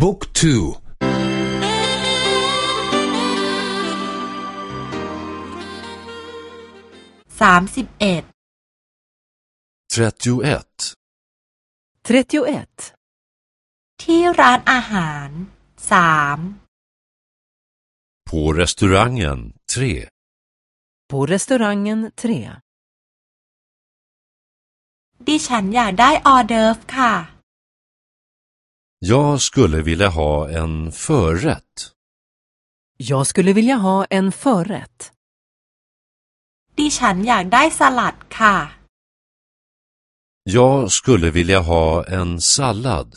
บุ๊กทูสามสิบเอ็ด 31. 31. ที่ร้านอาหารสาม På restaurangen 3. På restaurangen 3. ดิฉันอยากได้ออเดิร์ฟค่ะ Jag skulle vilja ha en förrätt. Jag skulle vilja ha en förrätt. ดิฉันอยากได้สลัดค่ะ Jag skulle vilja ha en sallad.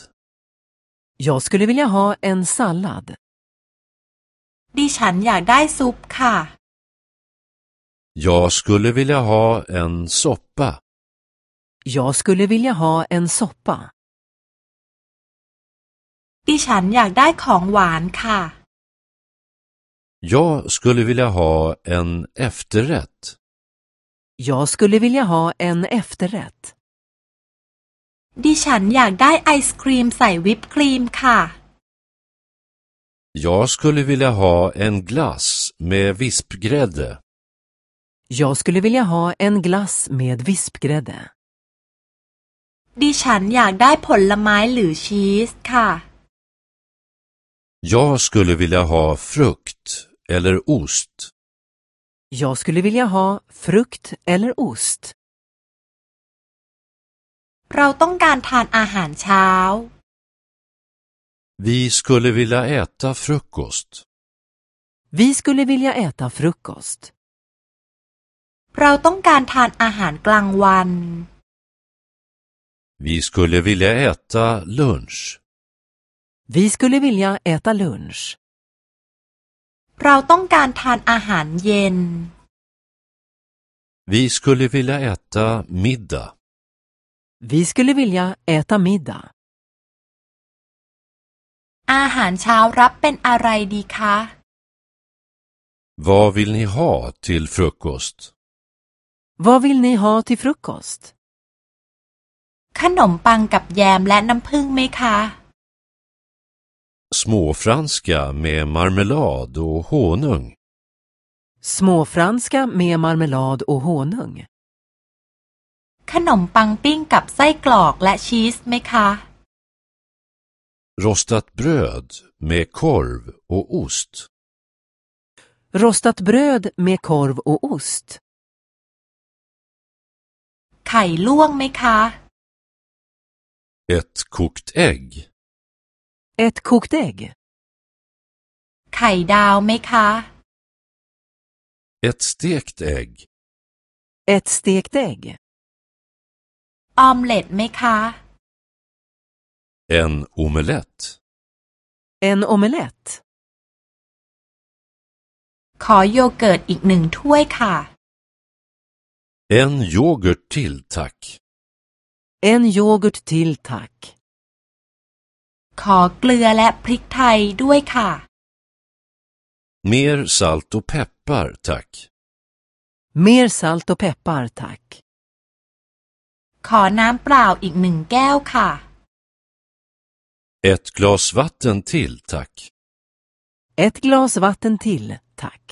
Jag skulle vilja ha en sallad. ดิฉันอยากได้ซุปค่ะ Jag skulle vilja ha en soppa. Jag skulle vilja ha en soppa. ดิฉันอยากได้ของหวานค่ะ Jag skulle vilja ha en efterrätt. Jag skulle vilja ha en efterrätt. ดิฉันอยากได้ไอศครีมใส่วิปครีมค่ะ Jag skulle vilja ha en glass med vispgrädde. Jag skulle vilja ha en glass med vispgrädde. ดิฉันอยากได้ผลไม้หรือชีสค่ะ Jag skulle vilja ha frukt eller ost. Jag skulle vilja ha frukt eller ost. เราต้องการทานอาหารเช้า Vi skulle vilja äta frukost. Vi skulle vilja äta frukost. เราต้องการทานอาหารกลางวัน Vi skulle vilja äta lunch. Vi skulle vilja äta lunch. เราต้องการทานอาหารเย็น Vi skulle vilja äta middag. Vi skulle vilja äta middag. อาหารเช้ารับเป็นอะไรดีคะ Vad vill ni ha till frukost? Vad vill ni ha till frukost? ขนมปังกับแยมและน้ำผึ้งไหมคะ Småfranska med marmelad och honung. Småfranska med marmelad och honung. ขนมปังปิ้งกับไส้กรอกและชีสไหมคะ Rostat bröd med korv och ost. Rostat bröd med korv och ost. ไข่ลวกไหมคะ Ett kokt ägg. Ett kokt ägg. ไข่ดาวไหมคะ Ett stekt ägg. Ett stekt ägg. ออมเล็ตไหมคะ En omelett. En omelett. ขอโยเกิร์ตอีกหนึ่งถ้วยค่ะ En yoghurt till, tack. En yoghurt till tack. ขอเกลือและพริกไทยด้วยค่ะ Mer salt och peppar, tack. Mer salt och peppar tack. ขอน้ำเปล่าอีกหนึ่งแก้วค่ะ Ett glas vatten till, tack. Ett glas vatten till tack.